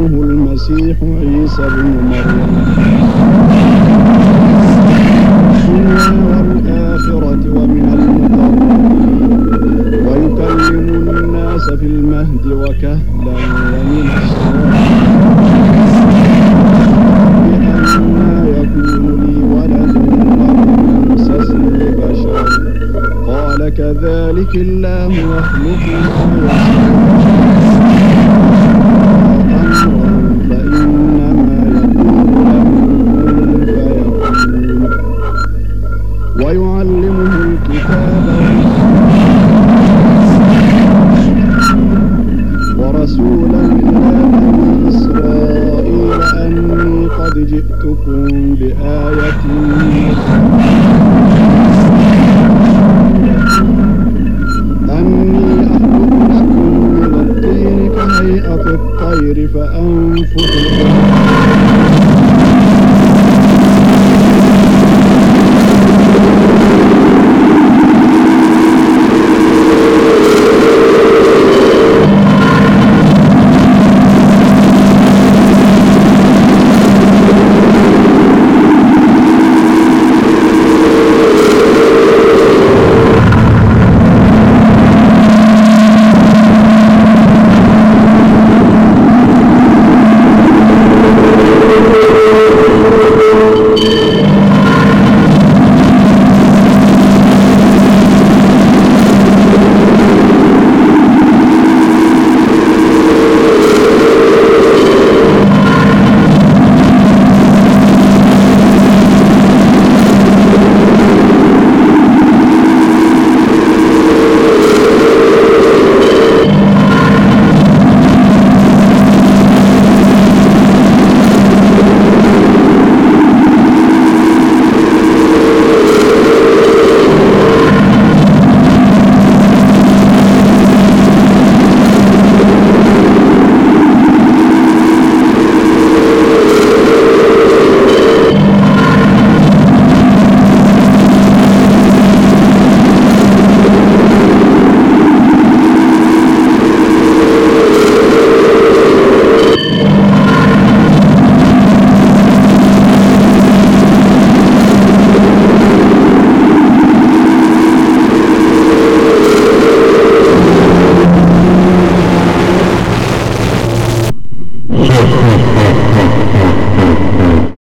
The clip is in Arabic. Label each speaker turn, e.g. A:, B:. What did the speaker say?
A: اسمه المسيح عيسى بن مريم. الدنيا والآخرة ومن المقربين. ويكلم الناس في المهد وكهلا ومن بأنا يكون لي ولد وأمسسني بشر. قال كذلك الله يخلق ما يشاء. جئتكم بآية. أني أخلق لكم من الطين كهيئة الطير فأنفخ